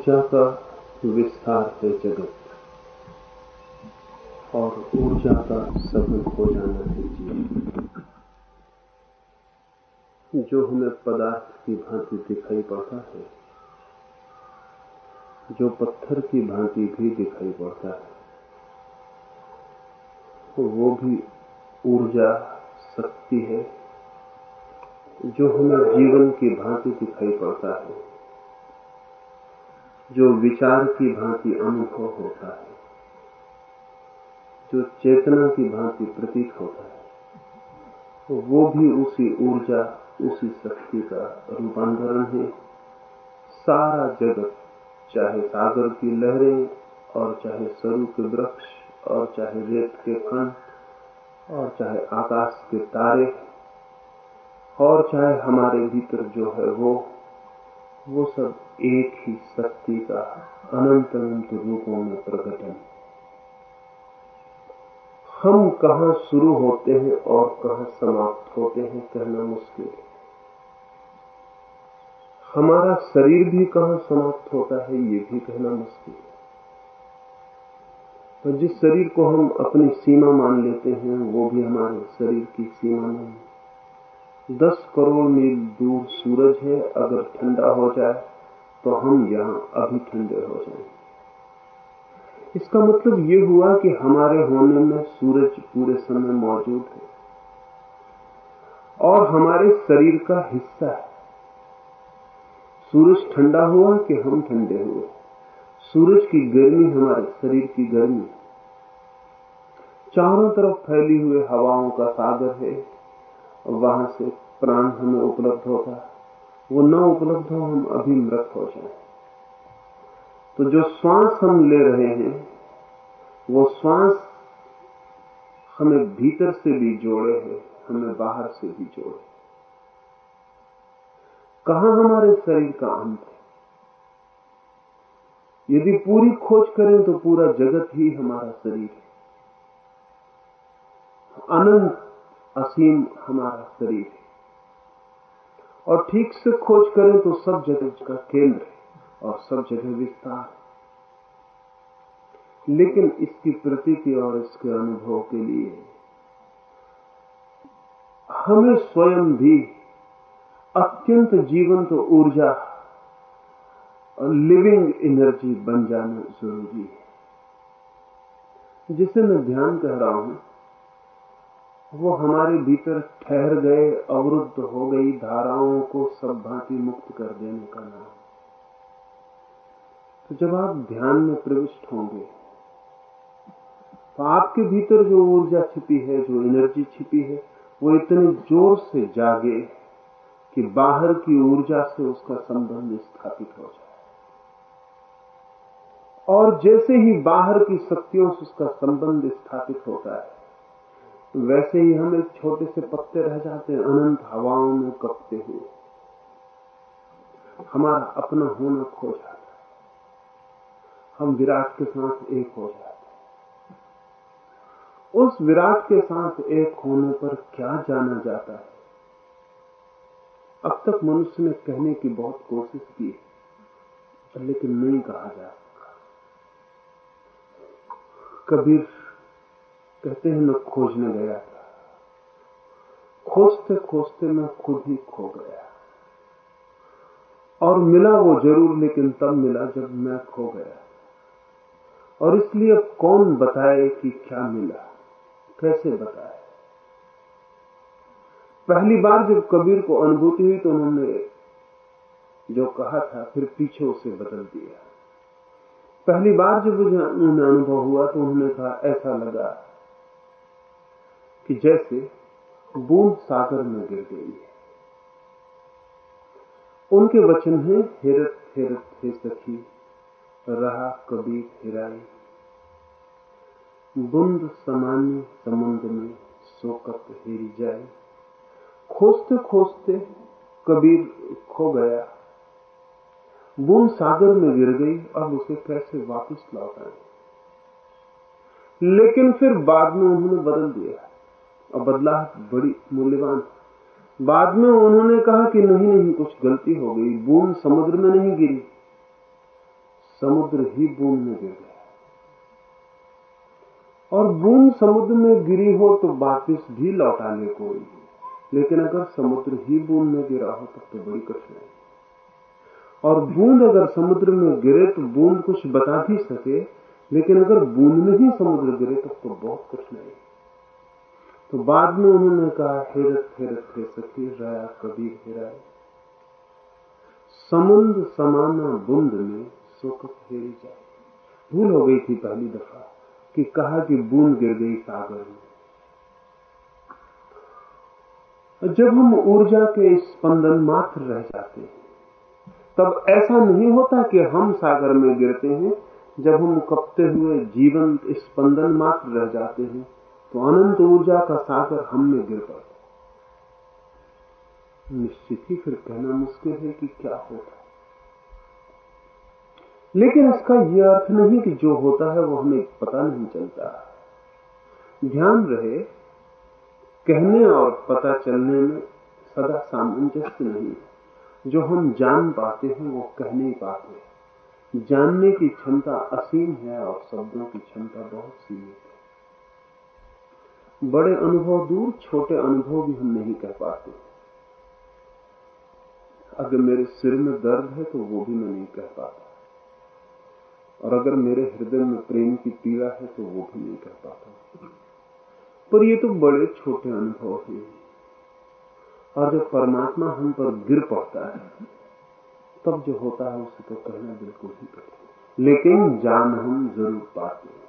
ऊर्जा का विस्तार है जगत। और ऊर्जा का सघन हो जाना है जीवन। जो हमें पदार्थ की भांति दिखाई पड़ता है, जो पत्थर की भांति भी दिखाई पड़ता है, वो भी ऊर्जा शक्ति है, जो हमें जीवन की भांति दिखाई पड़ता है। जो विचार की भांति अनुभव होता है, जो चेतना की भांति प्रतीत होता है वो भी उसी ऊर्जा, उसी शक्ति का रूपांतरण है। सारा जगत, चाहे सागर की लहरें और चाहे सरु के वृक्ष और चाहे रेत के कण और चाहे आकाश के तारे और चाहे हमारे भीतर जो है वो वो सब एक ही शक्ति का अनंत अनंत रूपों में प्रकटन। हम कहा शुरू होते हैं और कहा समाप्त होते हैं कहना मुश्किल है। हमारा शरीर भी कहा समाप्त होता है ये भी कहना मुश्किल है। तो जिस शरीर को हम अपनी सीमा मान लेते हैं, वो भी हमारे शरीर की सीमा नहीं। दस करोड़ मील दूर सूरज है, अगर ठंडा हो जाए तो हम यहाँ अभी ठंडे हो जाएँ। इसका मतलब ये हुआ कि हमारे होने में सूरज पूरे समय मौजूद है और हमारे शरीर का हिस्सा है। सूरज ठंडा हुआ कि हम ठंडे हुए। सूरज की गर्मी हमारे शरीर की गर्मी। चारों तरफ़ फैली हुई हवाओं का सागर है। वहाँ से प्राण हमें उपलब्ध होता वो न उपलब्ध हो, हम अभी मृत हो जाए। तो जो श्वास हम ले रहे हैं, वो श्वास हमें भीतर से भी जोड़े है, हमें बाहर से भी जोड़े कहा हमारे शरीर का अंत है? यदि पूरी खोज करें तो पूरा जगत ही हमारा शरीर है। अनंत असीम हमारा शरीर है। और ठीक से खोज करें तो सब जगह का केंद्र और सब जगह विस्तार लेकिन इसकी प्रतीति और इसके अनुभव के लिए हमें स्वयं भी अत्यंत जीवंत तो ऊर्जा और लिविंग एनर्जी बन जाना ज़रूरी है। जिसे मैं ध्यान कह रहा हूँ वो हमारे भीतर ठहर गए, अवरुद्ध हो गई, धाराओं को सब भांति मुक्त कर देने का नाम। तो जब आप ध्यान में प्रविष्ट होंगे तो आपके भीतर जो ऊर्जा छिपी है, जो एनर्जी छिपी है, वो इतने ज़ोर से जागे कि बाहर की ऊर्जा से उसका संबंध स्थापित हो जाए। और जैसे ही बाहर की शक्तियों से उसका संबंध स्थापित होता है वैसे ही हम एक छोटे से पत्ते रह जाते हैं, अनंत हवाओं में कपते हुए। हमारा अपना होना खो जाता हम विराट के साथ एक हो जाते उस विराट के साथ एक होने पर क्या जाना जाता है? अब तक मनुष्य ने कहने की बहुत कोशिश की लेकिन नहीं कहा जा सका। कबीर कहते हैं, मैं खोजने गया था। खोजते खोजते मैं खुद ही खो गया। और मिला वो ज़रूर, लेकिन तब मिला जब मैं खो गया। और इसलिए अब कौन बताए कि क्या मिला? कैसे बताए? पहली बार जब कबीर को अनुभूति हुई तो उन्होंने जो कहा था, फिर पीछे उसे बदल दिया। पहली बार जब उन्हें अनुभव हुआ तो उन्होंने कहा, ऐसा लगा कि जैसे बूंद सागर में गिर गई है। उनके वचन है, हेरत हेरत, हे सखी, रहा कबीर हिराई बुंद समान्य समुद्र में सोकत हेरी जाए खोजते खोजते कबीर खो गया। बूंद सागर में गिर गई, अब उसे कैसे वापस लौटाए? लेकिन फिर बाद में उन्होंने बदल दिया। और बदलाव बड़ी मूल्यवान। बाद में उन्होंने कहा कि नहीं नहीं, कुछ गलती हो गई। बूंद समुद्र में नहीं गिरी। समुद्र ही बूंद में गिर गया। और बूंद समुद्र में गिरी हो तो वापिस भी लौटा ले कोई लेकिन अगर समुद्र ही बूंद में गिरा हो, तब तो बड़ी कठिनाई और बूंद अगर समुद्र में गिरे तो बूंद कुछ बता भी सके। लेकिन अगर बूंद में ही समुद्र गिरे, तब तो बहुत कठिनाई तो बाद में उन्होंने कहा, हेरत हेरत, हे सखी, राया कबीर हेराए समुद्र समाना बुंद में सुख हेरी जाए। भूल हो गई थी पहली दफ़ा कि कहा कि बूंद गिर गई सागर में। जब हम ऊर्जा के स्पंदन मात्र रह जाते हैं, तब ऐसा नहीं होता कि हम सागर में गिरते हैं, जब हम कपते हुए जीवन स्पंदन मात्र रह जाते हैं। तो अनंत ऊर्जा का सागर हम में गिर पड़ता निश्चित ही फिर कहना मुश्किल है कि क्या होता लेकिन इसका यह अर्थ नहीं कि जो होता है वो हमें पता नहीं चलता। ध्यान रहे, कहने और पता चलने में सदा सामंजस्य नहीं है। जो हम जान पाते हैं, वो कह नहीं पाते। जानने की क्षमता असीम है और शब्दों की क्षमता बहुत सीमित है। बड़े अनुभव दूर, छोटे अनुभव भी हम नहीं कह पाते। अगर मेरे सिर में दर्द है तो वो भी मैं नहीं कह पाता। और अगर मेरे हृदय में प्रेम की पीड़ा है तो वो भी नहीं कह पाता। पर ये तो बड़े, छोटे अनुभव हैं। और जब परमात्मा हम पर गिर पड़ता है, तब जो होता है, उसे तो कहना बिल्कुल ही कठिन। लेकिन जान हम ज़रूर पाते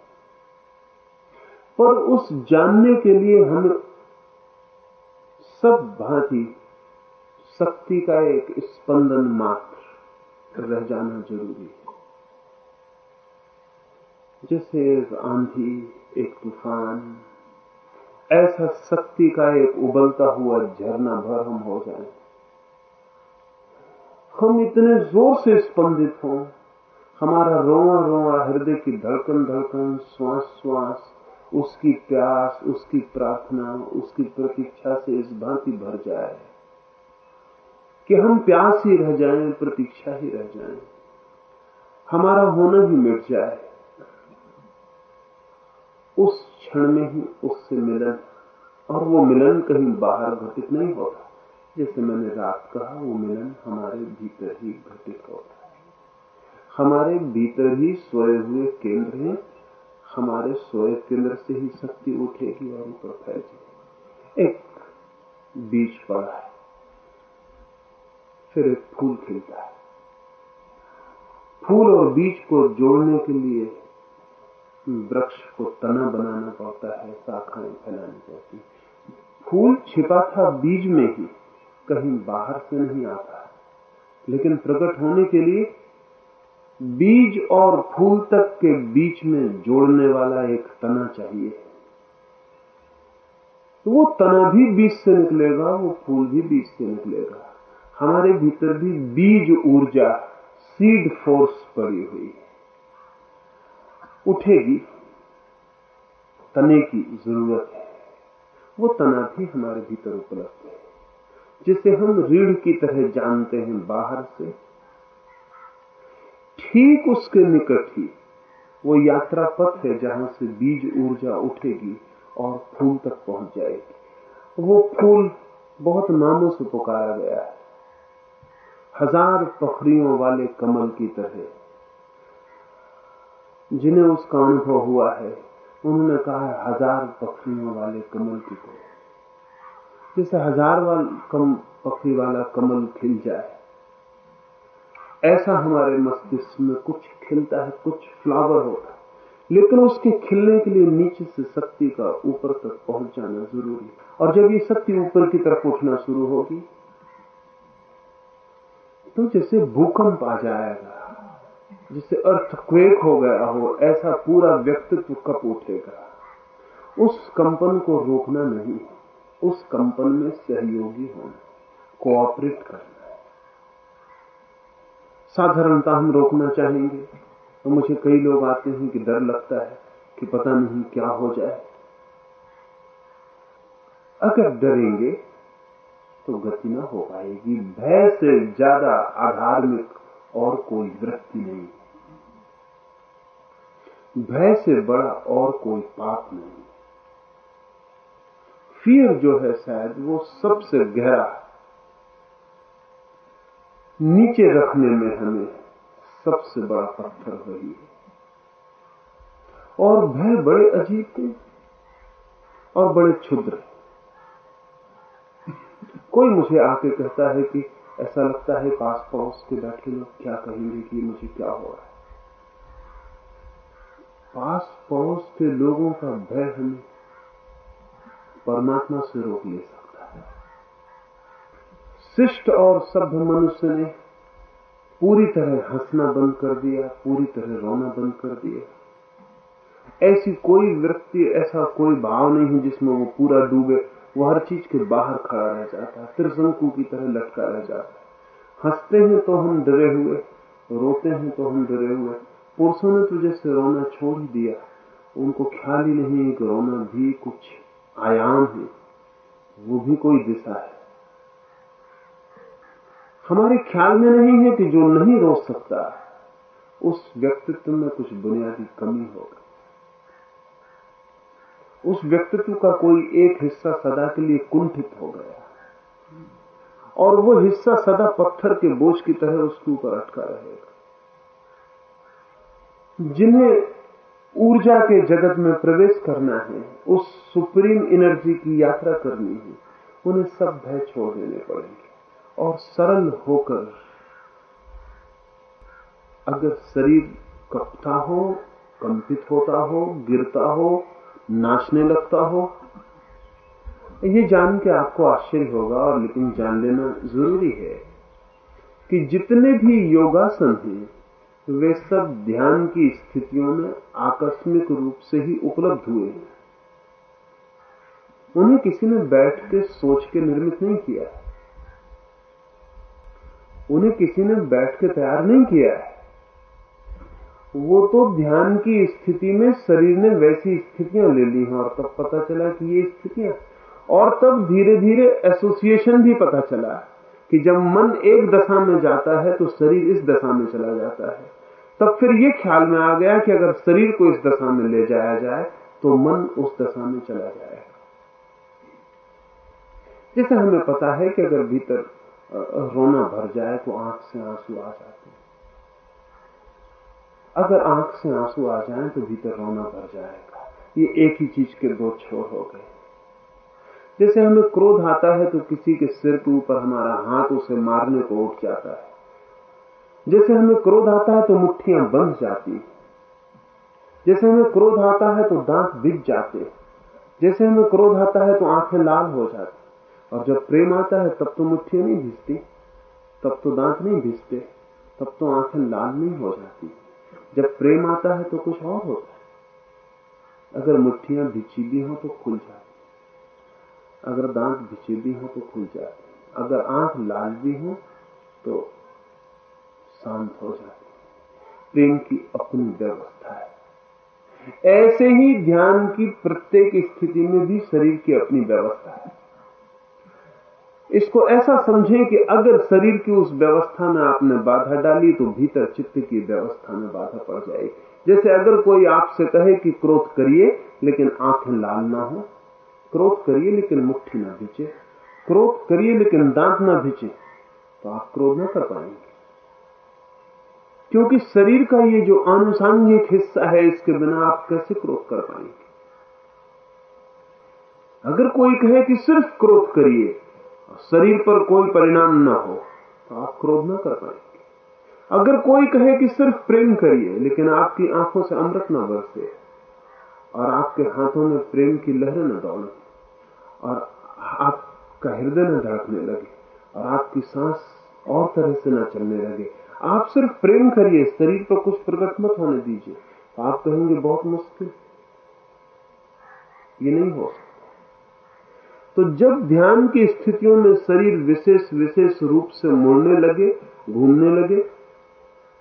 पर उस जानने के लिए हम सब भांति शक्ति का एक स्पंदन मात्र रह जाना ज़रूरी है। जैसे एक आंधी, एक तूफ़ान, ऐसा शक्ति का एक उबलता हुआ झरना भर हम हो जाए। हम इतने ज़ोर से स्पंदित हों, हमारा रोआ रोआ हृदय की धड़कन धड़कन श्वास श्वास उसकी प्यास, उसकी प्रार्थना, उसकी प्रतीक्षा से इस भांति भर जाए। कि हम प्यास ही रह जाएँ, प्रतीक्षा ही रह जाएँ। हमारा होना ही मिट जाए। उस क्षण में ही उससे मिलन, और वो मिलन कहीं बाहर घटित नहीं होता। जैसे मैंने रात कहा, वो मिलन हमारे भीतर ही घटित होता है। हमारे भीतर ही सोए हुए केंद्र हैं हमारे सोए केंद्र से ही शक्ति उठेगी और ऊपर फैलेगी एक बीज पड़ा है। फिर एक फूल खिलता है। फूल और बीज को जोड़ने के लिए वृक्ष को तना बनाना पड़ता है, शाखाएँ फैलानी पड़ती फूल छिपा था बीज में ही, कहीं बाहर से नहीं आता। लेकिन प्रकट होने के लिए बीज और फूल तक के बीच में जोड़ने वाला एक तना चाहिए। तो वो तना भी बीज से निकलेगा, वो फूल भी बीज से निकलेगा। हमारे भीतर भी बीज ऊर्जा सीड फोर्स पड़ी हुई है। उठेगी। तने की ज़रूरत है। वो तना भी हमारे भीतर उपलब्ध है। जिसे हम रीढ़ की तरह जानते हैं बाहर से ठीक उसके निकट ही। वो यात्रा पथ है जहाँ से बीज ऊर्जा उठेगी और फूल तक पहुँच जाएगी। वो फूल बहुत नामों से पुकारा गया है। हज़ार पखड़ियों वाले कमल की तरह। जिन्हें उसका अनुभव हुआ है, उन्होंने कहा है हज़ार पक्षियों वाले कमल की तरह। जैसे हज़ार वाल कम पक्षी वाला कमल खिल जाए। ऐसा हमारे मस्तिष्क में कुछ खिलता है, कुछ फ्लावर होता है। लेकिन उसके खिलने के लिए नीचे से शक्ति का ऊपर तक पहुँच जाना ज़रूरी और जब ये शक्ति ऊपर की तरफ़ उठना शुरू होगी तो जैसे भूकंप आ जाएगा जिससे अर्थक्वेक हो गया हो, ऐसा पूरा व्यक्तित्व कप उठेगा? उस कंपन को रोकना नहीं, उस कंपन में सहयोगी होना कोऑपरेट करना। है साधारणता हम रोकना चाहेंगे। तो मुझे कई लोग आते हैं कि डर लगता है कि पता नहीं क्या हो जाए। अगर डरेंगे तो गति ना हो पाएगी। भय से ज़्यादा आधार्मिक और कोई वृत्ति नहीं। भय से बड़ा और कोई पाप नहीं। फियर जो है शायद वो सबसे गहरा नीचे रखने में हमें सबसे बड़ा पत्थर वही है। और भय बड़े अजीब थे और बड़े क्षुद्र। कोई मुझे आके कहता है कि ऐसा लगता है पास पड़ोस के बैठे लोग क्या कहेंगे कि मुझे क्या हो रहा है। पास पड़ोस के लोगों का भय हमें परमात्मा से रोक ले सकता शिष्ट और सभ्य मनुष्य ने पूरी तरह हंसना बंद कर दिया, पूरी तरह रोना बंद कर दिया। ऐसी कोई व्यक्ति, ऐसा कोई भाव नहीं है जिसमें वो पूरा डूबे। वो हर चीज़ के बाहर खड़ा रह जाता है त्रिशंकु की तरह लटका रह जाता है। हँसते हैं तो हम डरे हुए, रोते हैं तो हम डरे हुए। पुरुषों ने तो जैसे रोना छोड़ ही दिया, उनको ख्याल ही नहीं कि रोना भी कुछ आयाम है, वो भी कोई दिशा है। हमारे ख्याल में नहीं है कि जो नहीं रो सकता, उस व्यक्तित्व में कुछ बुनियादी कमी होगा। उस व्यक्तित्व का कोई एक हिस्सा सदा के लिए कुंठित हो गया। और वो हिस्सा सदा पत्थर के बोझ की तरह उसके ऊपर अटका रहेगा। जिन्हें ऊर्जा के जगत में प्रवेश करना है, उस सुप्रीम एनर्जी की यात्रा करनी है, उन्हें सब भय छोड़ देने पड़ेंगे। और सरल होकर अगर शरीर कपता हो, कंपित होता हो, गिरता हो, नाचने लगता हो, ये जान के आपको आश्चर्य होगा और लेकिन जान लेना ज़रूरी है कि जितने भी योगासन हैं, वे सब ध्यान की स्थितियों में आकस्मिक रूप से ही उपलब्ध हुए हैं। उन्हें किसी ने बैठ के सोच के निर्मित नहीं किया। उन्हें किसी ने बैठ के तैयार नहीं किया है। वो तो ध्यान की स्थिति में शरीर ने वैसी स्थितियाँ ले ली हैं और तब पता चला कि ये स्थितियाँ और तब धीरे धीरे एसोसिएशन भी पता चला कि जब मन एक दशा में जाता है तो शरीर इस दशा में चला जाता है। तब फिर ये ख्याल में आ गया कि अगर शरीर को इस दशा में ले जाया जाए तो मन उस दशा में चला जाएगा। जैसे हमें पता है कि अगर भीतर रोना भर जाए तो आँख से आँसू आ जाते हैं। अगर आँख से आँसू आ जाए तो भीतर रोना भर जाएगा। ये एक ही चीज़ के दो छोर हो गए। जैसे हमें क्रोध आता है तो किसी के सिर के ऊपर हमारा हाथ उसे मारने को उठ जाता है। जैसे हमें क्रोध आता है तो मुट्ठियाँ बंध जाती जैसे हमें क्रोध आता है तो दांत बिग जाते जैसे हमें क्रोध आता है तो आँखें लाल हो जाती और जब प्रेम आता है, तब तो मुट्ठियाँ नहीं भिजती, तब तो दांत नहीं भिजते, तब तो आँखें लाल नहीं हो जाती। जब प्रेम आता है तो कुछ और होता है। अगर मुट्ठियाँ भिची भी हो तो खुल जाती अगर दांत भिचे भी हो तो खुल जाती अगर आँख लाल भी हो तो शांत हो जाती प्रेम की अपनी व्यवस्था है। ऐसे ही ध्यान की प्रत्येक स्थिति में भी शरीर की अपनी व्यवस्था है। इसको ऐसा समझें कि अगर शरीर की उस व्यवस्था में आपने बाधा डाली तो भीतर चित्त की व्यवस्था में बाधा पड़ जाएगी। जैसे अगर कोई आपसे कहे कि क्रोध करिए, लेकिन आँखें लाल ना हो। क्रोध करिए, लेकिन मुट्ठी ना भिचे। क्रोध करिए, लेकिन दांत ना भिचे। तो आप क्रोध ना कर पाएँगे। क्योंकि शरीर का ये जो आनुषांगिक हिस्सा है, इसके बिना आप कैसे क्रोध कर पाएँगे? अगर कोई कहे कि सिर्फ़ क्रोध करिए शरीर पर कोई परिणाम ना हो तो आप क्रोध ना कर पाएँगे अगर कोई कहे कि सिर्फ़ प्रेम करिए, लेकिन आपकी आँखों से अमृत ना बरसे, और आपके हाथों में प्रेम की लहरें न दौड़े, और आपका हृदय न धड़कने लगे, और आपकी सांस और तरह से न चलने लगे, आप सिर्फ़ प्रेम करिए, शरीर पर कुछ प्रकट मत होने दीजिए, आप कहेंगे बहुत मुश्किल। ये नहीं हो सकता। तो जब ध्यान की स्थितियों में शरीर विशेष विशेष रूप से मुड़ने लगे, घूमने लगे,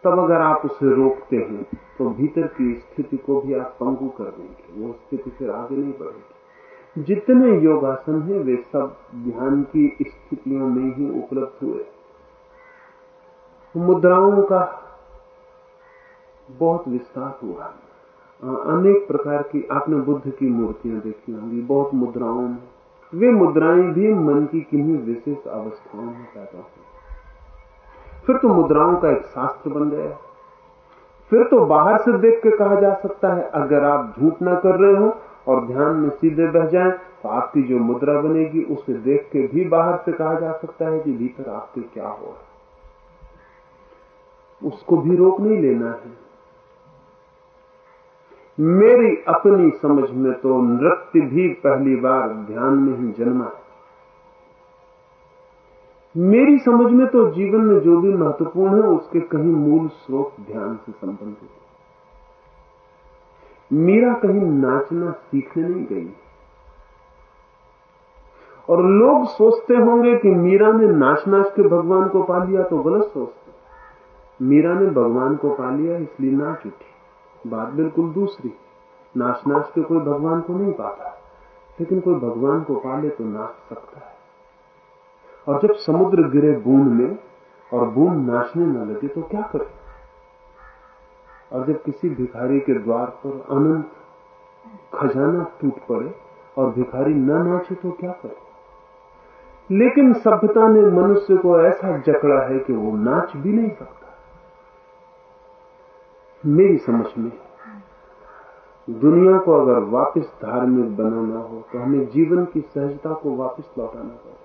तब अगर आप उसे रोकते हैं तो भीतर की स्थिति को भी आप पंगु कर देंगे। वो स्थिति फिर आगे नहीं बढ़ेगी। जितने योगासन हैं, वे सब ध्यान की स्थितियों में ही उपलब्ध हुए। मुद्राओं का बहुत विस्तार हुआ। अनेक प्रकार की, आपने बुद्ध की मूर्तियाँ देखी होंगी, बहुत मुद्राओं में वे मुद्राएँ भी मन की किन्हीं विशेष अवस्थाओं में पैदा हुई फिर तो मुद्राओं का एक शास्त्र बन गया फिर तो बाहर से देख के कहा जा सकता है, अगर आप झूठ ना कर रहे हो और ध्यान में सीधे बह जाएँ तो आपकी जो मुद्रा बनेगी, उसे देख के भी बाहर से कहा जा सकता है कि भीतर आपके क्या हो। उसको भी रोक नहीं लेना है। मेरी अपनी समझ में तो नृत्य भी पहली बार ध्यान में ही जन्मा मेरी समझ में तो जीवन में जो भी महत्वपूर्ण है, उसके कहीं मूल स्रोत ध्यान से संबंधित है। मीरा कहीं नाचना सीखने नहीं गई। और लोग सोचते होंगे कि मीरा ने नाच नाच के भगवान को पा लिया तो गलत सोचते मीरा ने भगवान को पा लिया, इसलिए नाच उठी बात बिल्कुल दूसरी। नाच नाच के कोई भगवान को नहीं पाता, लेकिन कोई भगवान को पा ले तो नाच सकता है। और जब समुद्र गिरे बूंद में, और बूंद नाचने न लगे तो क्या करे? और जब किसी भिखारी के द्वार पर अनंत खजाना टूट पड़े, और भिखारी न नाचे तो क्या करे? लेकिन सभ्यता ने मनुष्य को ऐसा जकड़ा है कि वो नाच भी नहीं सकता। मेरी समझ में, दुनिया को अगर वापस धार्मिक बनाना हो तो हमें जीवन की सहजता को वापस लौटाना पड़ेगा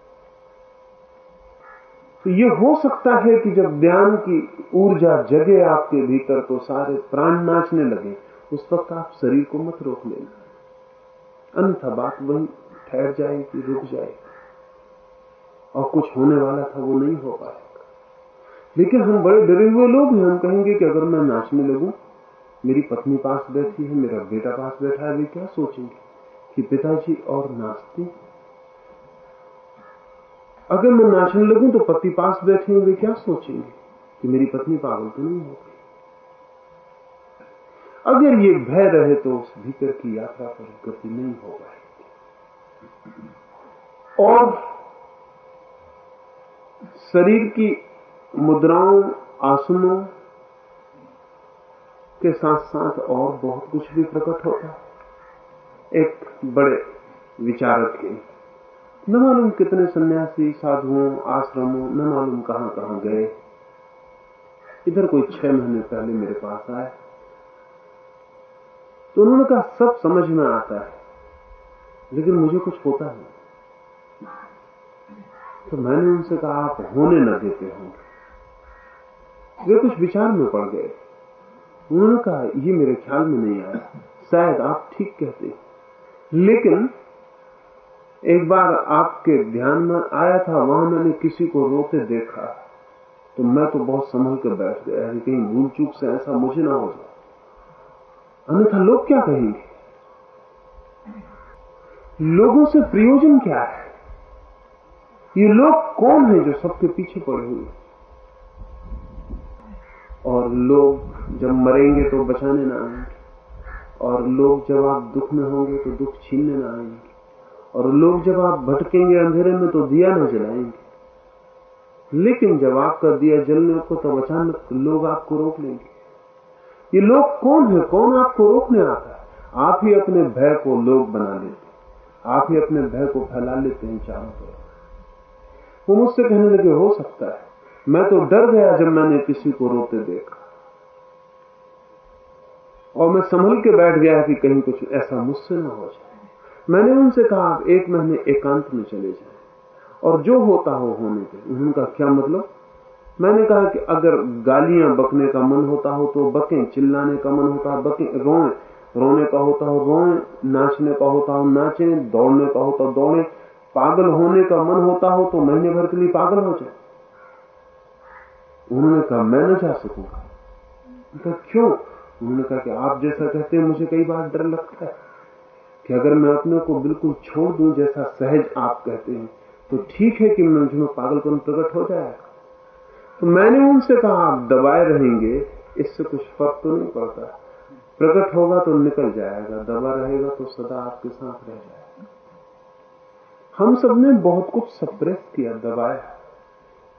तो ये हो सकता है कि जब ध्यान की ऊर्जा जगे आपके भीतर तो सारे प्राण नाचने लगे। उस वक्त आप शरीर को मत रोक लेना। अन्यथा बात वही ठहर जाएगी, रुक जाएगी। और कुछ होने वाला था, वो नहीं हो पाएगा लेकिन हम बड़े डरे हुए लोग हैं। हम कहेंगे कि अगर मैं नाचने लगूं, मेरी पत्नी पास बैठी है, मेरा बेटा पास बैठा है, वे क्या सोचेंगे कि पिताजी और नाचते अगर मैं नाचने लगूं तो पति पास बैठे हुए क्या सोचेंगे कि मेरी पत्नी पागल तो नहीं होगी? अगर ये भय रहे तो उस भीतर की यात्रा पर गति नहीं हो पाएगी। और शरीर की मुद्राओं, आसनों के साथ साथ और बहुत कुछ भी प्रकट होता है। एक बड़े विचारक के, न मालूम कितने सन्यासी, साधुओं, आश्रमों, न मालूम कहाँ कहाँ गए। इधर कोई छह महीने पहले मेरे पास आए। तो उन्होंने कहा, सब समझ में आता है, लेकिन मुझे कुछ होता नहीं तो मैंने उनसे कहा, आप होने न देते होंगे। वे कुछ विचार में पड़ गए। उन्होंने कहा, ये मेरे ख्याल में नहीं आया। शायद आप ठीक कहते लेकिन, एक बार आपके ध्यान में आया था, वहाँ मैंने किसी को रोते देखा। तो मैं तो बहुत संभल कर बैठ गया कहीं भूल चूक से ऐसा मुझे ना हो जाए। अन्यथा लोग क्या कहेंगे? लोगों से प्रयोजन क्या है? ये लोग कौन है जो सबके पीछे पड़े हुए और लोग जब मरेंगे तो बचाने ना आएँगे और लोग जब आप दुख में होंगे तो दुख छीनने ना आएँगे और लोग जब आप भटकेंगे अंधेरे में तो दिया न जलाएँगे। लेकिन जब आपका दिया जलने को तब अचानक लोग आपको रोक लेंगे। ये लोग कौन है? कौन आपको रोकने आता है? आप ही अपने भय को लोग बना लेते हैं। आप ही अपने भय को फैला लेते हैं चारों तरफ़। वो मुझसे कहने लगे, हो सकता है मैं तो डर गया जब मैंने किसी को रोते देखा। और मैं संभल के बैठ गया कि कहीं कुछ ऐसा मुझसे ना हो जाए। मैंने उनसे कहा, आप एक महीने एकांत में चले जाए। और जो होता हो, होने के उनका क्या मतलब? मैंने कहा कि अगर गालियाँ बकने का मन होता हो तो बकें, चिल्लाने का मन होता हो बकें, रोए। रोने का होता हो, रोए। नाचने का होता हो, नाचे। दौड़ने का होता, दौड़े। पागल होने का मन होता हो तो महीने भर के लिए पागल हो जाए। उन्होंने कहा, मैं न जा सकूँगा क्यों? उन्होंने कहा कि आप जैसा कहते हैं, मुझे कई बार डर लगता है कि अगर मैं अपने को बिल्कुल छोड़ दूँ जैसा सहज आप कहते हैं तो ठीक है कि मुझमें पागलपन प्रकट हो जाएगा। तो मैंने उनसे कहा, आप दबाए रहेंगे, इससे कुछ फ़र्क तो नहीं पड़ता। प्रकट होगा तो निकल जाएगा, दबा रहेगा तो सदा आपके साथ रह जाएगा। हम सबने बहुत कुछ सप्रेस किया, दबाया।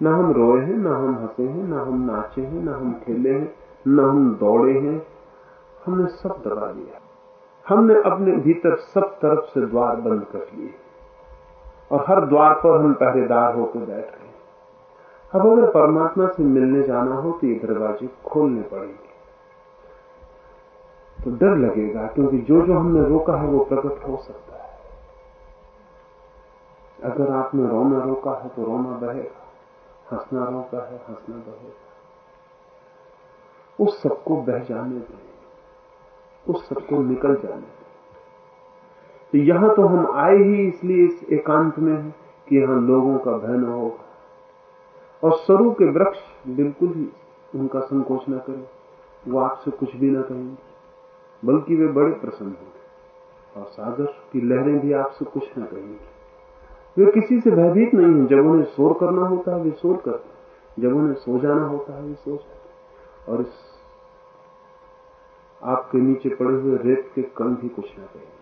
ना हम रोए हैं, ना हम हंसे हैं, ना हम नाचे हैं, ना हम खेले हैं, ना हम दौड़े हैं। हमने सब दबा लिया। हमने अपने भीतर सब तरफ़ से द्वार बंद कर लिए। और हर द्वार पर हम पहरेदार होकर बैठ गए। अब अगर परमात्मा से मिलने जाना हो तो ये दरवाजे खोलने पड़ेंगे। तो डर लगेगा, क्योंकि जो जो हमने रोका है वो प्रकट हो सकता है। अगर आपने रोना रोका है तो रोना बहेगा। हंसना रोका है, हंसना बहेगा उस सबको बह जाने दें। उस सबको निकल जाने दें। तो यहाँ तो हम आए ही इसलिए इस एकांत में है कि यहाँ लोगों का भय न होगा। और सरू के वृक्ष बिल्कुल ही उनका संकोच न करें। वो आपसे कुछ भी ना कहेंगे, बल्कि वे बड़े प्रसन्न होंगे। और सागर की लहरें भी आपसे कुछ न कहेंगी। वे किसी से भयभीत नहीं है। जब उन्हें शोर करना होता है, वे शोर करते जब उन्हें सो जाना होता है, वे सो जाते और इस आपके नीचे पड़े हुए रेत के कण भी कुछ ना कहेंगे।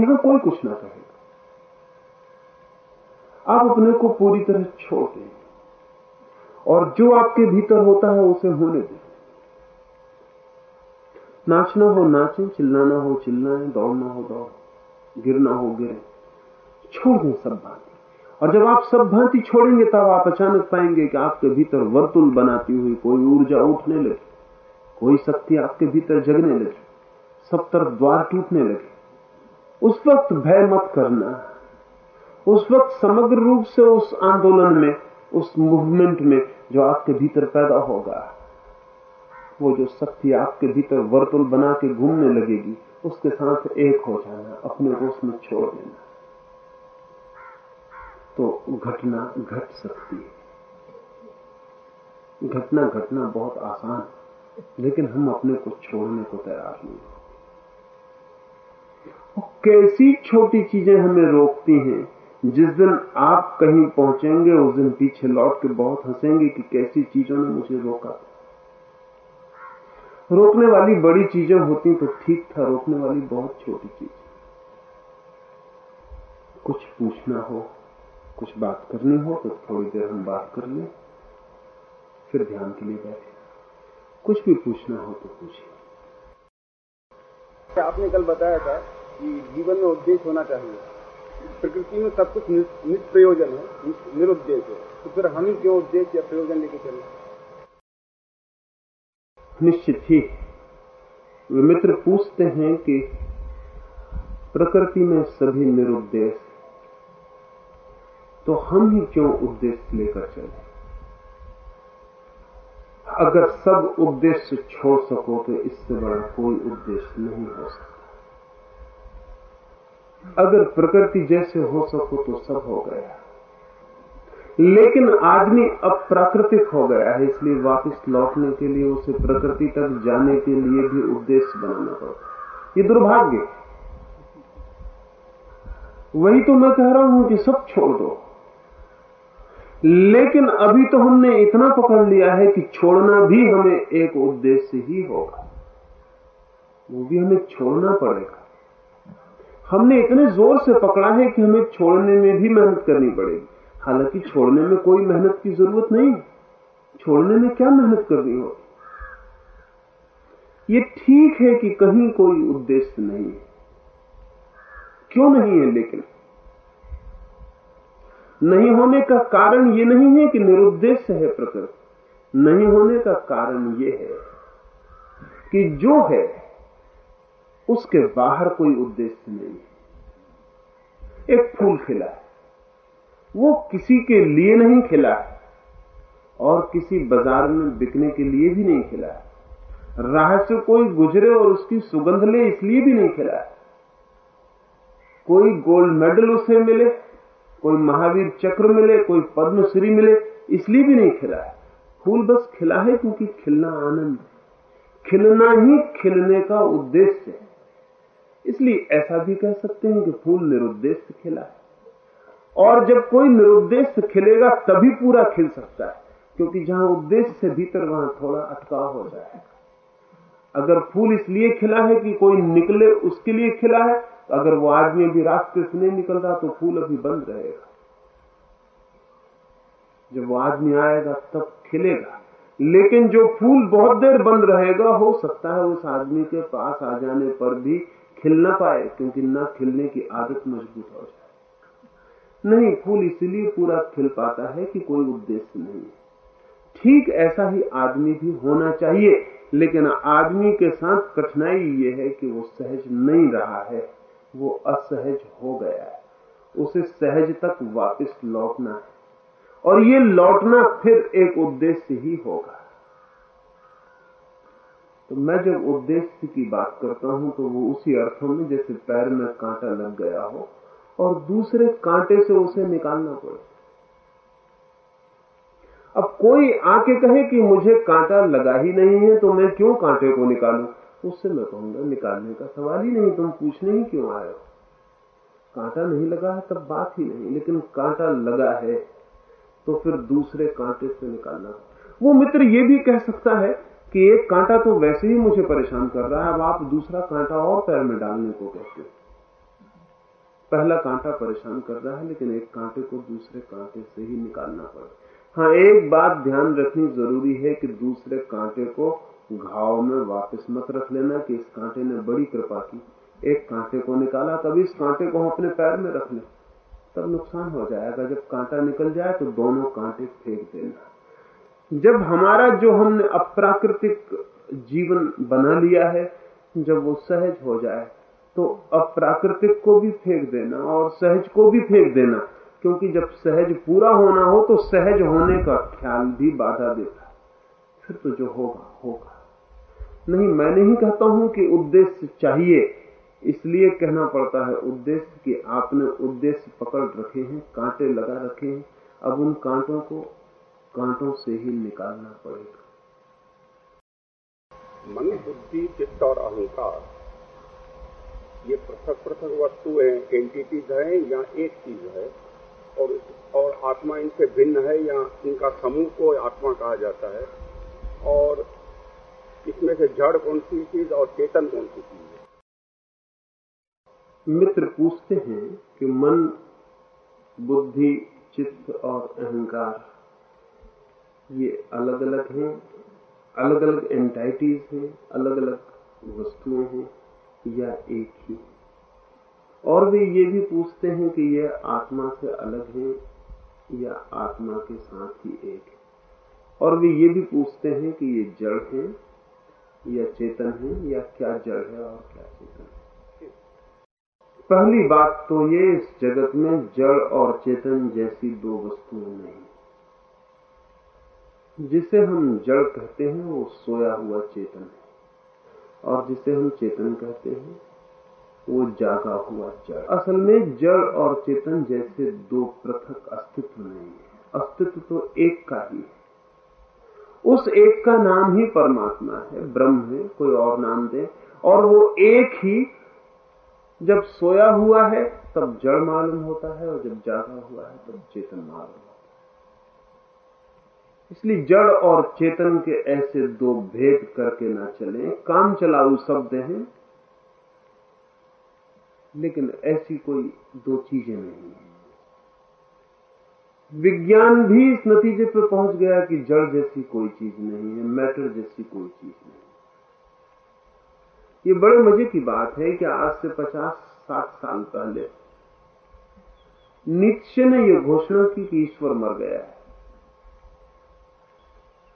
यहाँ कोई कुछ ना कहेगा। आप अपने को पूरी तरह छोड़ दें। और जो आपके भीतर होता है, उसे होने दें। नाचना हो, नाचें, चिल्लाना हो, चिल्लाएँ, दौड़ना हो, दौड़। गिरना हो, गिरे। छोड़ दें सब भांति और जब आप सब भांति छोड़ेंगे, तब आप अचानक पाएँगे कि आपके भीतर वर्तुल बनाती हुई कोई ऊर्जा उठने लगे, कोई शक्ति आपके भीतर जगने लगे, सब तरफ़ द्वार टूटने लगे। उस वक्त भय मत करना। उस वक्त समग्र रूप से उस आंदोलन में, उस मूवमेंट में जो आपके भीतर पैदा होगा, वो जो शक्ति आपके भीतर वर्तुल बना के घूमने लगेगी, उसके साथ एक हो जाना, अपने को उसमें छोड़ देना। तो घटना घट सकती है। घटना घटना बहुत आसान लेकिन हम अपने को छोड़ने को तैयार नहीं कैसी छोटी चीज़ें हमें रोकती हैं, जिस दिन आप कहीं पहुँचेंगे, उस दिन पीछे लौट के बहुत हंसेंगे कि कैसी चीज़ों ने मुझे रोका। रोकने वाली बड़ी चीज़ें होती तो ठीक था, रोकने वाली बहुत छोटी चीज़। कुछ पूछना हो कुछ बात करनी हो तो थोड़ी देर हम बात कर लें फिर ध्यान के लिए बैठे। कुछ भी पूछना हो तो पूछिए। आपने कल बताया था कि जीवन में उद्देश्य होना चाहिए। प्रकृति में सब कुछ निष्प्रयोजन है निरुद्देश्य है। तो फिर हम ही क्यों उद्देश्य या प्रयोजन लेके चले? निश्चित ही। वे मित्र पूछते हैं कि प्रकृति में सभी निरुद्देश्य तो हम ही क्यों उद्देश्य लेकर चले? अगर सब उद्देश्य छोड़ सको तो इससे बड़ा कोई उद्देश्य नहीं हो सकता। अगर प्रकृति जैसे हो सको तो सब हो गया। लेकिन आदमी अब प्राकृतिक हो गया है, इसलिए वापस लौटने के लिए उसे प्रकृति तक जाने के लिए भी उद्देश्य बनाना पड़ता ये दुर्भाग्य वही तो मैं कह रहा हूँ कि सब छोड़ दो। लेकिन अभी तो हमने इतना पकड़ लिया है कि छोड़ना भी हमें एक उद्देश्य ही होगा। वो भी हमें छोड़ना पड़ेगा। हमने इतने ज़ोर से पकड़ा है कि हमें छोड़ने में भी मेहनत करनी पड़ेगी। हालाँकि छोड़ने में कोई मेहनत की ज़रूरत नहीं छोड़ने में क्या मेहनत करनी हो ये ठीक है कि कहीं कोई उद्देश्य नहीं है। क्यों नहीं है लेकिन? नहीं होने का कारण ये नहीं है कि निरुद्देश्य है प्रकृति। नहीं होने का कारण ये है कि जो है, उसके बाहर कोई उद्देश्य नहीं है। एक फूल खिला वो किसी के लिए नहीं खिला और किसी बाज़ार में बिकने के लिए भी नहीं खिला राह से कोई गुजरे और उसकी सुगंध ले इसलिए भी नहीं खिला कोई गोल्ड मेडल उसे मिले कोई महावीर चक्र मिले, कोई पद्मश्री मिले, इसलिए भी नहीं खिला है। फूल बस खिला है क्योंकि खिलना आनंद है। खिलना ही खिलने का उद्देश्य है। इसलिए ऐसा भी कह सकते हैं कि फूल निरुद्देश्य खिला है। और जब कोई निरुद्देश्य खिलेगा, तभी पूरा खिल सकता है, क्योंकि जहाँ उद्देश्य से भीतर, वहाँ थोड़ा अटकाव हो जाएगा। अगर फूल इसलिए खिला है कि कोई निकले, उसके लिए खिला है अगर वो आदमी अभी रास्ते से नहीं निकल रहा तो फूल अभी बंद रहेगा। जब वो आदमी आएगा, तब खिलेगा। लेकिन जो फूल बहुत देर बंद रहेगा, हो सकता है उस आदमी के पास आ जाने पर भी खिल ना पाए, क्योंकि न खिलने की आदत मज़बूत हो जाए। नहीं, फूल इसलिए पूरा खिल पाता है कि कोई उद्देश्य नहीं ठीक ऐसा ही आदमी भी होना चाहिए, लेकिन आदमी के साथ कठिनाई ये है कि वो सहज नहीं रहा है। वो असहज हो गया है। उसे सहज तक वापस लौटना है। और ये लौटना फिर एक उद्देश्य ही होगा। तो मैं जब उद्देश्य की बात करता हूँ तो वो उसी अर्थों में जैसे पैर में कांटा लग गया हो, और दूसरे कांटे से उसे निकालना पड़े। अब कोई आके कहे कि मुझे कांटा लगा ही नहीं है तो मैं क्यों कांटे को निकालू? उससे मैं कहूँगा निकालने का सवाल ही नहीं, तुम पूछने ही क्यों आए कांटा नहीं लगा है तब बात ही नहीं, लेकिन कांटा लगा है तो फिर दूसरे कांटे से निकालना। वो मित्र ये भी कह सकता है कि एक कांटा तो वैसे ही मुझे परेशान कर रहा है, अब आप दूसरा कांटा और पैर में डालने को कहते हो। पहला कांटा परेशान कर रहा है, लेकिन एक कांटे को दूसरे कांटे से ही निकालना पड़े। हाँ एक बात ध्यान रखनी ज़रूरी है कि दूसरे कांटे को घाव में वापस मत रख लेना कि इस कांटे ने बड़ी कृपा की। एक कांटे को निकाला तभी इस कांटे को हम अपने पैर में रख लें। तब नुकसान हो जाएगा। जब कांटा निकल जाए तो दोनों कांटे फेंक देना। जब हमारा जो हमने अप्राकृतिक जीवन बना लिया है, जब वो सहज हो जाए तो अप्राकृतिक को भी फेंक देना और सहज को भी फेंक देना। क्योंकि जब सहज पूरा होना हो तो सहज होने का ख्याल भी बाधा देता फिर तो जो होगा होगा। नहीं मैं नहीं कहता हूँ कि उद्देश्य चाहिए, इसलिए कहना पड़ता है, उद्देश्य कि आपने उद्देश्य पकड़ रखे हैं, कांटे लगा रखे हैं, अब उन कांटों को, कांटों से ही निकालना पड़ेगा। मन, बुद्धि, चित्त और अहंकार, ये पृथक पृथक वस्तु है एंटिटीज है, या एक चीज़ है, और और आत्मा इनसे भिन्न है, या इनका समूह को आत्मा कहा जाता है, और इसमें से जड़ कौन सी चीज़ और चेतन कौन सी चीज़ है? मित्र पूछते हैं कि मन, बुद्धि, चित्त और अहंकार, ये अलग अलग हैं अलग अलग एंटाइटीज हैं अलग अलग वस्तुएँ हैं, या एक ही? और वे ये भी पूछते हैं कि यह आत्मा से अलग है, या आत्मा के साथ ही एक है? और वे ये भी पूछते हैं कि ये जड़ है या चेतन है, या क्या जड़ है और क्या चेतन है? पहली बात तो ये, इस जगत में जड़ और चेतन जैसी दो वस्तुएँ नहीं जिसे हम जड़ कहते हैं, वो सोया हुआ चेतन है। और जिसे हम चेतन कहते हैं, वो जागा हुआ जड़ असल में जड़ और चेतन जैसे दो पृथक अस्तित्व नहीं है। अस्तित्व तो एक का ही है। उस एक का नाम ही परमात्मा है, ब्रह्म है, कोई और नाम दे। और वो एक ही, जब सोया हुआ है, तब जड़ मालूम होता है, और जब जागा हुआ है, तब चेतन मालूम होता है। इसलिए जड़ और चेतन के ऐसे दो भेद करके ना चले। काम चलाऊ शब्द हैं, लेकिन ऐसी कोई दो चीज़ें नहीं है। विज्ञान भी इस नतीजे पर पहुँच गया कि जड़ जैसी कोई चीज़ नहीं है, मैटर जैसी कोई चीज़ नहीं ये बड़े मज़े की बात है कि आज से 50-60 साल पहले निश्चय ने यह घोषणा की कि ईश्वर मर गया है।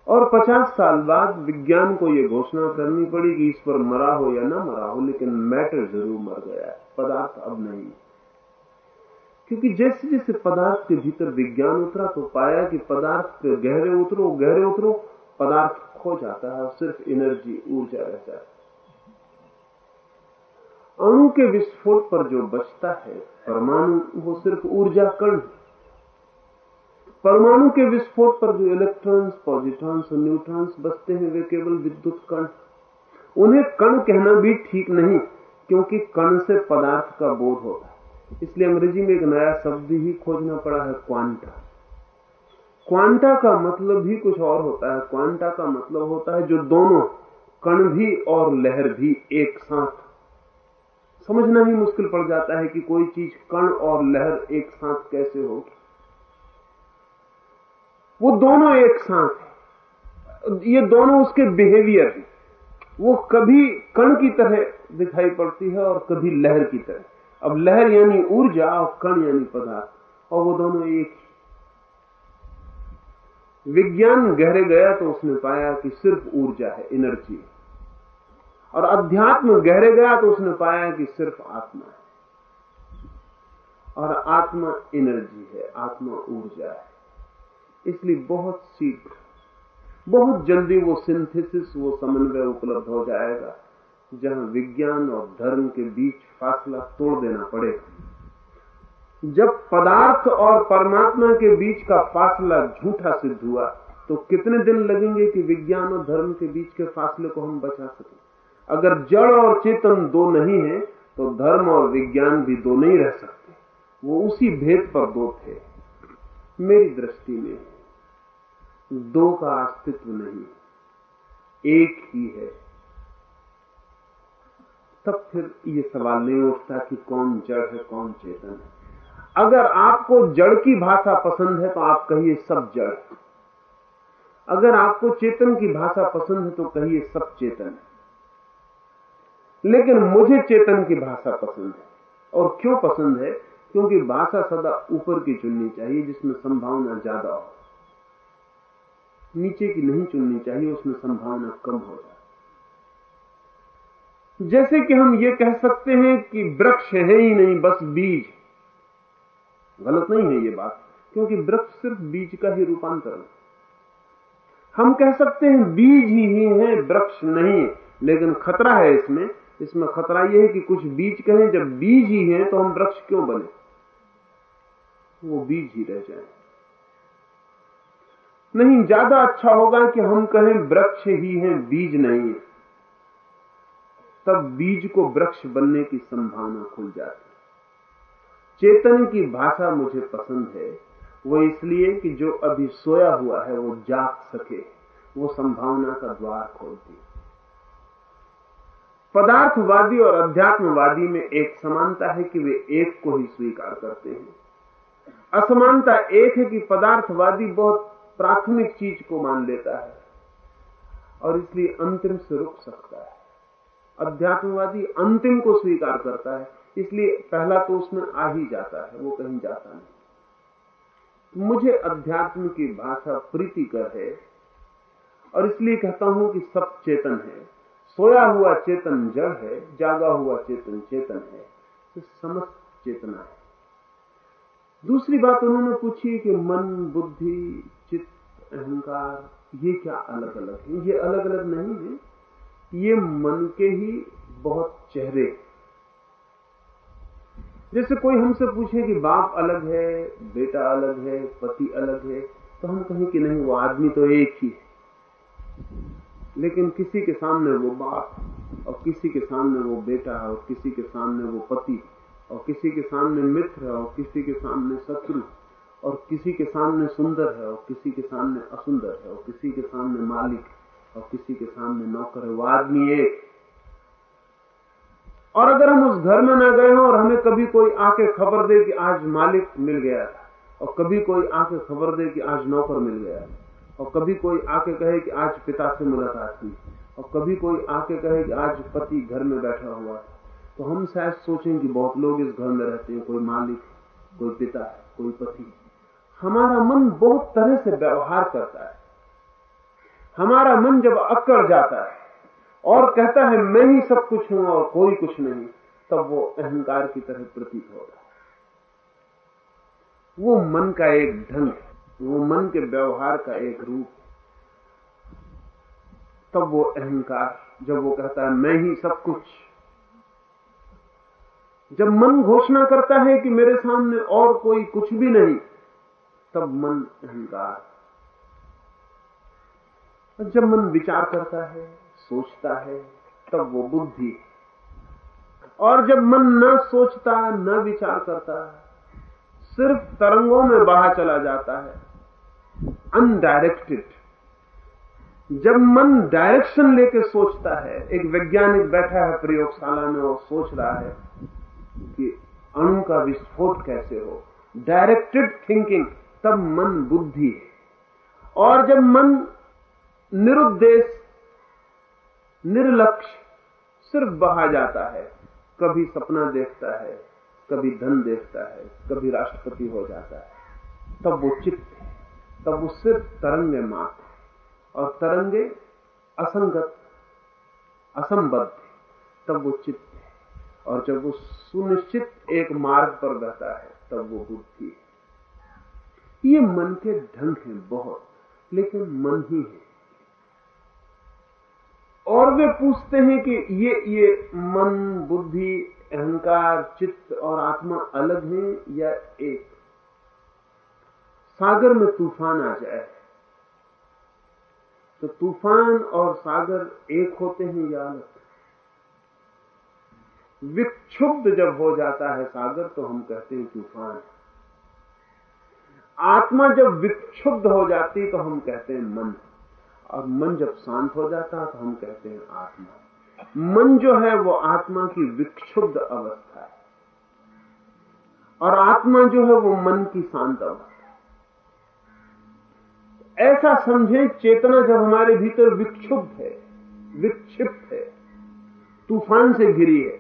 और 50 साल बाद विज्ञान को यह घोषणा करनी पड़ी कि ईश्वर मरा हो या ना मरा हो, लेकिन मैटर ज़रूर मर गया है, पदार्थ अब नहीं क्योंकि जैसे जैसे पदार्थ के भीतर विज्ञान उतरा तो पाया कि पदार्थ गहरे उतरो गहरे उतरो, पदार्थ खो जाता है सिर्फ़ एनर्जी, ऊर्जा रह जाती अणु के विस्फोट पर जो बचता है, परमाणु, वो सिर्फ़ ऊर्जा कण परमाणु के विस्फोट पर जो इलेक्ट्रॉन्स पॉजिट्रॉन्स और न्यूट्रॉन्स बचते हैं, वे केवल विद्युत कण उन्हें कण कहना भी ठीक नहीं, क्योंकि कण से पदार्थ का बोध होता है। इसलिए अंग्रेज़ी में एक नया शब्द ही खोजना पड़ा है क्वांटा क्वांटा का मतलब भी कुछ और होता है। क्वांटा का मतलब होता है जो दोनों कण भी और लहर भी एक साथ। समझना ही मुश्किल पड़ जाता है कि कोई चीज़ कण और लहर एक साथ कैसे होगी। वो दोनों एक साथ ये दोनों उसके बिहेवियर वो कभी कण की तरह दिखाई पड़ती है और कभी लहर की तरह। अब लहर यानी ऊर्जा और कण यानी पदार्थ, और वो दोनों एक विज्ञान गहरे गया तो उसने पाया कि सिर्फ़ ऊर्जा है एनर्जी और अध्यात्म गहरे गया तो उसने पाया कि सिर्फ़ आत्मा है। और आत्मा एनर्जी है, आत्मा ऊर्जा है। इसलिए बहुत शीघ्र, बहुत जल्दी वो सिंथेसिस वो समन्वय उपलब्ध हो जाएगा, जहाँ विज्ञान और धर्म के बीच फासला तोड़ देना पड़ेगा। जब पदार्थ और परमात्मा के बीच का फासला झूठा सिद्ध हुआ तो कितने दिन लगेंगे कि विज्ञान और धर्म के बीच के फासले को हम बचा सकें? अगर जड़ और चेतन दो नहीं है तो धर्म और विज्ञान भी दो नहीं रह सकते। वो उसी भेद पर दो थे। मेरी दृष्टि में दो का अस्तित्व नहीं, एक ही है। तब फिर ये सवाल नहीं उठता कि कौन जड़ है, कौन चेतन है। अगर आपको जड़ की भाषा पसंद है तो आप कहिए सब जड़। अगर आपको चेतन की भाषा पसंद है तो कहिए सब चेतन है। लेकिन मुझे चेतन की भाषा पसंद है। और क्यों पसंद है? क्योंकि भाषा सदा ऊपर की चुननी चाहिए, जिसमें संभावना ज़्यादा हो। नीचे की नहीं चुननी चाहिए, उसमें संभावना कम हो जाए जैसे कि हम ये कह सकते हैं कि वृक्ष है ही नहीं, बस बीज। गलत नहीं है ये बात, क्योंकि वृक्ष सिर्फ़ बीज का ही रूपांतरण है। हम कह सकते हैं बीज ही ही है, वृक्ष नहीं, लेकिन खतरा है इसमें। इसमें खतरा यह है कि कुछ बीज कहें, जब बीज ही है तो हम वृक्ष क्यों बने? वो बीज ही रह जाए। नहीं, ज़्यादा अच्छा होगा कि हम कहें वृक्ष ही है, बीज नहीं है। तब बीज को वृक्ष बनने की संभावना खुल जाती चेतन की भाषा मुझे पसंद है। वो इसलिए कि जो अभी सोया हुआ है, वो जाग सके। वो संभावना का द्वार खोलती पदार्थवादी और अध्यात्मवादी में एक समानता है कि वे एक को ही स्वीकार करते हैं। असमानता एक है कि पदार्थवादी बहुत प्राथमिक चीज़ को मान लेता है और इसलिए अंतिम से रुक सकता है। अध्यात्मवादी अंतिम को स्वीकार करता है, इसलिए पहला तो उसमें आ ही जाता है, वो कहीं जाता नहीं। मुझे अध्यात्म की भाषा प्रीतिकर है, और इसलिए कहता हूँ कि सब चेतन है। सोया हुआ चेतन जड़ है, जागा हुआ चेतन चेतन है तो समस्त चेतना है। दूसरी बात उन्होंने पूछी कि मन, बुद्धि, चित्त, अहंकार, ये क्या अलग अलग है? ये अलग अलग नहीं है। ये मन के ही बहुत चेहरे। जैसे कोई हमसे पूछे कि बाप अलग है, बेटा अलग है, पति अलग है तो हम कहें कि नहीं, वो आदमी तो एक ही है। लेकिन किसी के सामने वो बाप, और किसी के सामने वो बेटा है और किसी के सामने वो पति, और किसी के सामने मित्र है और किसी के सामने शत्रु, और किसी के सामने सुंदर है, और किसी के सामने असुंदर है, और किसी के सामने मालिक। और किसी के सामने नौकर है, वो आदमी एक। और अगर हम उस घर में न गए हों और हमें कभी कोई आके खबर दे कि आज मालिक मिल गया, और कभी कोई आके खबर दे कि आज नौकर मिल गया, और कभी कोई आके कहे कि आज पिता से मुलाकात हुई और कभी कोई आके कहे कि आज पति घर में बैठा हुआ है तो हम शायद सोचें कि बहुत लोग इस घर में रहते हैं, कोई मालिक कोई पिता कोई पति हमारा मन बहुत तरह से व्यवहार करता है। हमारा मन जब अकड़ जाता है और कहता है, मैं ही सब कुछ हूँ और कोई कुछ नहीं, तब वो अहंकार की तरह प्रतीत होगा वो मन का एक ढंग है, वो मन के व्यवहार का एक रूप तब वो अहंकार, जब वो कहता है, मैं ही सब कुछ, जब मन घोषणा करता है कि मेरे सामने और कोई कुछ भी नहीं, तब मन अहंकार जब मन विचार करता है, सोचता है, तब वो बुद्धि। और जब मन न सोचता, न विचार करता, सिर्फ़ तरंगों में बहा चला जाता है। अनडायरेक्टेड जब मन डायरेक्शन लेके सोचता है, एक वैज्ञानिक बैठा है प्रयोगशाला में और सोच रहा है कि अणु का विस्फोट कैसे हो। डायरेक्टेड थिंकिंग तब मन बुद्धि है। और जब मन निरुद्देश, निर्लक्ष्य सिर्फ़ बहा जाता है। कभी सपना देखता है, कभी धन देखता है, कभी राष्ट्रपति हो जाता है। तब वो चित्त है, तब वो सिर्फ़ तरंगे मात्र और तरंगे असंगत, असंबद्ध तब वो चित्त है। और जब वो सुनिश्चित एक मार्ग पर बहता है, तब वो बुद्धि है। ये मन के ढंग हैं बहुत, लेकिन मन ही है। और वे पूछते हैं कि ये ये मन, बुद्धि, अहंकार, चित्त और आत्मा अलग हैं या एक? सागर में तूफ़ान आ जाए। तो तूफ़ान और सागर एक होते हैं या अलग? विक्षुब्ध जब हो जाता है सागर तो हम कहते हैं तूफ़ान। आत्मा जब विक्षुब्ध हो जाती तो हम कहते हैं मन। और मन जब शांत हो जाता है तो हम कहते हैं आत्मा। मन जो है वो आत्मा की विक्षुब्ध अवस्था है। और आत्मा जो है वो मन की शांत अवस्था ऐसा समझें चेतना जब हमारे भीतर विक्षुब्ध है, विक्षिप्त है, तूफ़ान से घिरी है,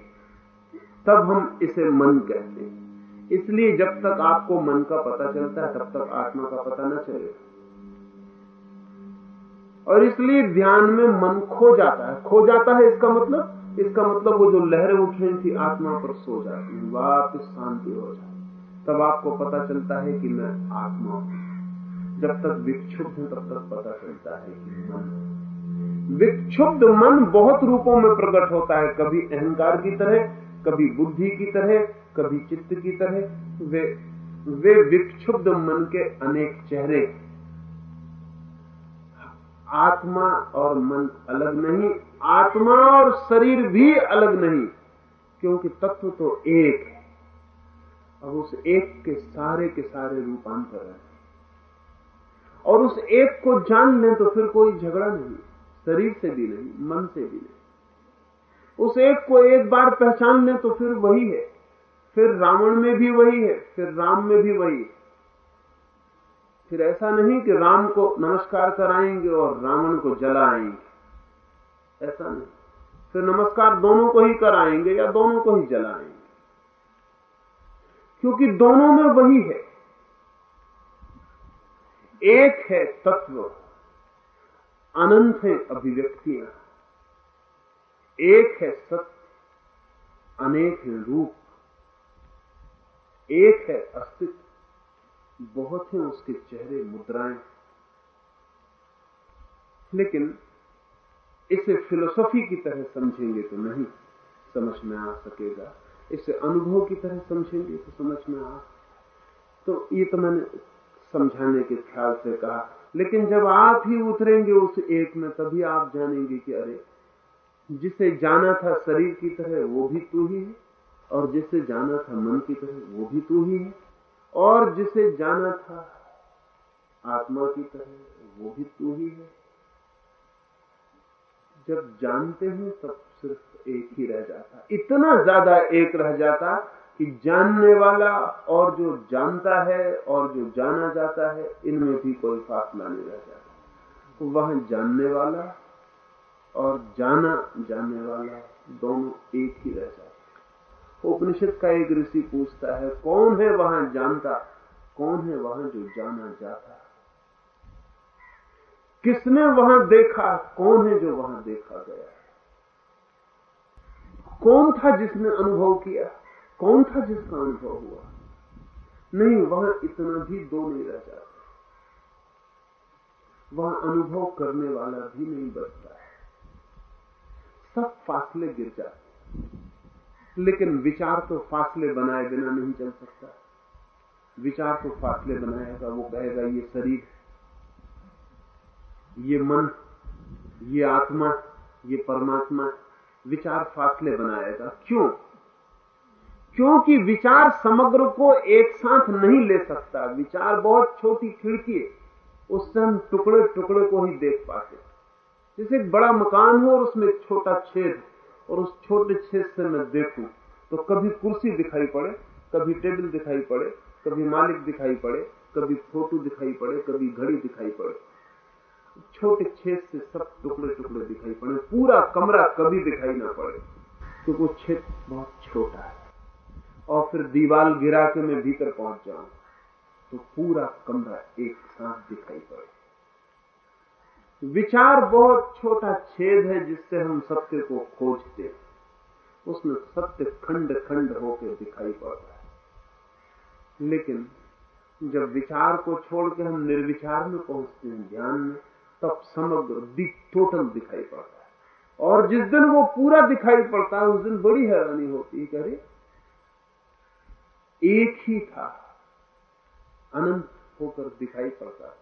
तब हम इसे मन कहते हैं। इसलिए जब तक आपको मन का पता चलता है, तब तक आत्मा का पता न चलेगा और इसलिए ध्यान में मन खो जाता है। खो जाता है इसका मतलब? इसका मतलब वो जो लहरें उठ रही थी आत्मा पर सो जाती है। वापिस शांति हो जाती तब आपको पता चलता है कि मैं आत्मा हूँ। जब तक विक्षुब्ध हूँ, तब तक पता चलता है कि मन विक्षुब्ध मन बहुत रूपों में प्रकट होता है। कभी अहंकार की तरह, कभी बुद्धि की तरह, कभी चित्त की तरह। वे वे विक्षुब्ध मन के अनेक चेहरे आत्मा और मन अलग नहीं, आत्मा और शरीर भी अलग नहीं, क्योंकि तत्व तो एक है। और उस एक के सारे के सारे रूपांतर है। और उस एक को जान लें तो फिर कोई झगड़ा नहीं, शरीर से भी नहीं, मन से भी नहीं। उस एक को एक बार पहचान लें तो फिर वही है। फिर रावण में भी वही है, फिर राम में भी वही है। फिर ऐसा नहीं कि राम को नमस्कार कराएँगे और रावण को जलाएँगे। ऐसा नहीं। फिर नमस्कार दोनों को ही कराएँगे या दोनों को ही जलाएँगे। क्योंकि दोनों में वही है। एक है तत्व, अनंत है अभिव्यक्तियाँ। एक है सत्य, अनेक है रूप। एक है अस्तित्व। बहुत हैं उसके चेहरे मुद्राएँ। लेकिन इसे फिलोसॉफी की तरह समझेंगे तो नहीं, समझ में आ सकेगा। इसे अनुभव की तरह समझेंगे तो समझ में आ। तो ये तो मैंने समझाने के ख्याल से कहा। लेकिन जब आप ही उतरेंगे उस एक में, तभी आप जानेंगे कि अरे, जिसे जाना था शरीर की तरह वो भी तू ही है, और जिसे जाना था मन की तरह वो भी तू ही है। और जिसे जाना था, आत्मा की तरह, वो भी तू ही है। जब जानते हैं, तब सिर्फ़ एक ही रह जाता। इतना ज़्यादा एक रह जाता कि जानने वाला और जो जानता है और जो जाना जाता है, इनमें भी कोई फासला नहीं रह जाता। वह जानने वाला और जाना जाने वाला दोनों एक ही रह जाता। उपनिषद का एक ऋषि पूछता है, कौन है वहाँ जानता? कौन है वहाँ जो जाना जाता? किसने वहाँ देखा? कौन है जो वहाँ देखा गया? कौन था जिसने अनुभव किया? कौन था जिसका अनुभव हुआ? नहीं, वहाँ इतना भी दो नहीं रह जाता। वहाँ अनुभव करने वाला भी नहीं बचता है। सब फासले गिर जाते लेकिन विचार तो फासले बनाए बिना नहीं चल सकता। विचार तो फासले बनाएगा वो कहेगा, ये शरीर ये मन ये आत्मा ये परमात्मा विचार फासले बनाएगा। क्यों? क्योंकि विचार समग्र को एक साथ नहीं ले सकता। विचार बहुत छोटी खिड़की है। उससे हम टुकड़े टुकड़े को ही देख पाते जैसे एक बड़ा मकान हो और उसमें छोटा छेद और उस छोटे छेद से मैं देखूँ तो कभी कुर्सी दिखाई पड़े, कभी टेबल दिखाई पड़े, कभी मालिक दिखाई पड़े, कभी फ़ोटो दिखाई पड़े, कभी घड़ी दिखाई पड़े। छोटे छेद से सब टुकड़े टुकड़े दिखाई पड़े, पूरा कमरा कभी दिखाई ना पड़े, क्योंकि वो छेद बहुत छोटा है। और फिर दीवार गिरा के मैं भीतर पहुँच जाऊँ तो पूरा कमरा एक साथ दिखाई पड़े। विचार बहुत छोटा छेद है जिससे हम सत्य को खोजते उसमें सत्य खंड खंड होकर दिखाई पड़ता है। लेकिन जब विचार को छोड़ के हम निर्विचार में पहुँचते हैं ध्यान में, तब समग्र दिख टोटल दिखाई पड़ता है। और जिस दिन वो पूरा दिखाई पड़ता है, उस दिन बड़ी हैरानी होती है करे एक ही था, अनंत होकर दिखाई पड़ता है।